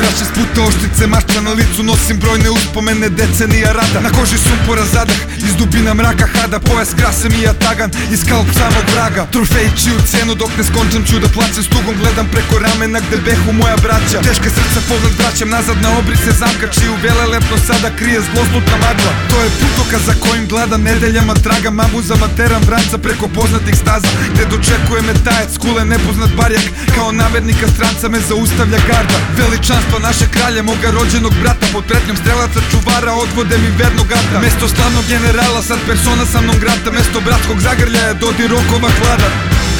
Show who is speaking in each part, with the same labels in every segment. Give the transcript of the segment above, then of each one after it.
Speaker 1: vraća s puta oštrice mašta na licu Nosim brojne uspomene decenija rada. Na koži sumpora zadah iz dubina mraka hada Pojas krase mi tagan i skalp samog vraga. Trofej čiju cenu dok ne skončam ću da plaćem Stugom gledam preko ramena gde behu moja braća. Teške srca pogled vraćam nazad na obrise zamka Čiju velelepno sada krije zloslutna magla. To je putoka za kojim gledam nedeljama traga Mamuzama teram vranca preko poznatih staza Gde dočekuje me tajac, kule nepoznat barjak Kao namernika stranca me zaustavlja garda. Veličanstvo naše kralje, moga rođenog brata Pod pretnjom strelaca čuvara odvode mi vernog gata. Mesto slavnog generala, sad persona sa mnom grata. Mesto bratskog zagrljaja, dodir rokova hlada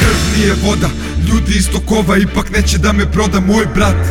Speaker 1: Krv nije voda, ljudi iz tokova Ipak neće da me proda moj brat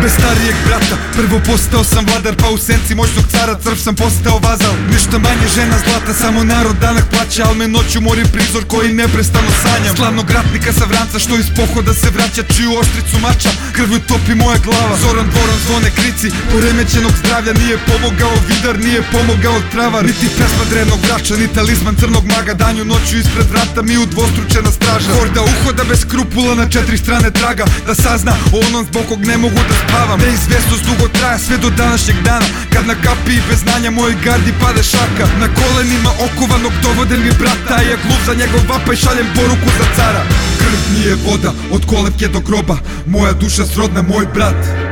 Speaker 1: Bez starijeg brata Prvo postao sam vladar Pa u senci moćnog cara crv sam postao vazal. Ništa manje žena zlata Samo narod danak plaća Al me noću mori prizor koji neprestano sanjam. Slavnog ratnika sa vranca Što iz pohoda se vraća Čiju oštricu mača Krvju topi moja glava. Zoran dvoran zvone krici Poremećenog zdravlja Nije pomogao vidar Nije pomogao travar Niti pesma drevnog vrača Ni talizman crnog maga Danju noću ispred vrata Mi udvostručena straža. Horda uhoda bez skrupula Na četiri strane traga Da sazna o onom zbog kog ne mogu da spavam Neizvesnost dugo traja sve do današnjeg dana. Kad na kapi i bez znanja moj gardi pade šaka. Na kolenima okovanog dovode mi brata. A ja gluv za njegov vapa i šaljem poruku za cara. Krv nije voda, od kolevke do groba. Moja duša srodna, moj brat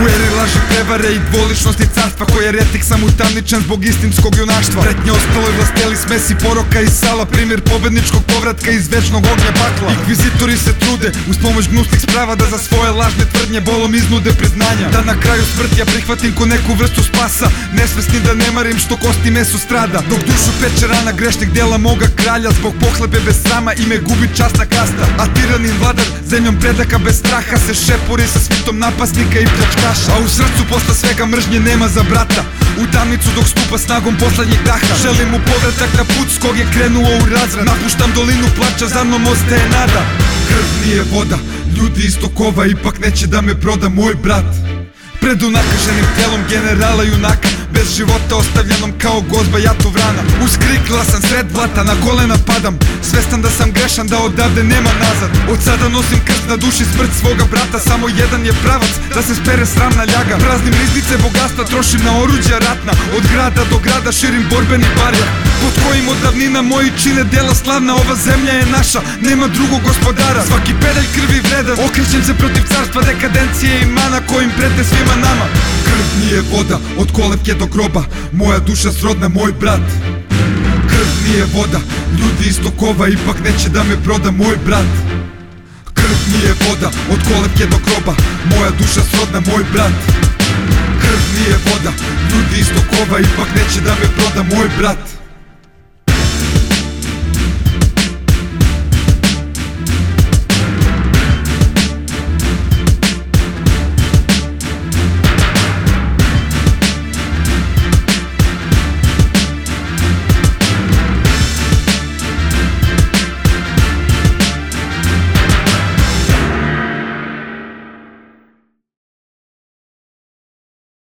Speaker 1: u eri laži prevare i dvoličnosti carstva Koji je retik sam utamničan zbog istinskog junaštva. Pretnje ostalo je vlasteli smesi poroka i sala Primjer pobedničkog povratka iz večnog ognja bakla. Inkvizitori se trude uz pomoć gnusnih sprava Da za svoje lažne tvrdnje bolom iznude priznanja. Da na kraju smrti ja prihvatim ko neku vrstu spasa Nesvesni da ne marim što kosti meso strada. Dok dušu peče rana grešnih dela moga kralja Zbog pohlebe bez srama ime gubi časna kasta. A tiranin vladar zemljom predaka bez straha Se šepuri sa svitom napasnika i pljačka naša A u srcu posle svega mržnje nema za brata. U tamnicu dok stupa snagom poslednjeg daha. Želim mu povratak na put s kog je krenuo u razrad Napuštam dolinu plača, za mnom ostaje nada. Krv nije voda, ljudi iz tokova Ipak neće da me proda moj brat. Pred unakaženim telom generala junaka Bez života ostavljenom kao gozba jato vrana Uz krik glasan sred blata na kolena padam. Svestan da sam grešan da odavde nema nazad. Od sada nosim krst na duši smrt svoga brata. Samo jedan je pravac da se spere sramna ljaga. Praznim riznice bogatstva trošim na oruđa ratna grada do grada širim borbeni barjak Pod kojim od davnina moji čine dela slavna Ova zemlja je naša, nema drugog gospodara. Svaki pedalj krvi vredan Okrećem se protiv carstva dekadencije i mana Kojim prete svima nama. Krv nije voda, od kolevke do groba Moja duša srodna, moj brat. Krv nije voda, ljudi iz tokova Ipak neće da me proda moj brat. Krv nije voda, od kolevke do groba Moja duša srodna, moj brat nije voda, ljudi iz tokova Ipak neće da me proda. Moj brat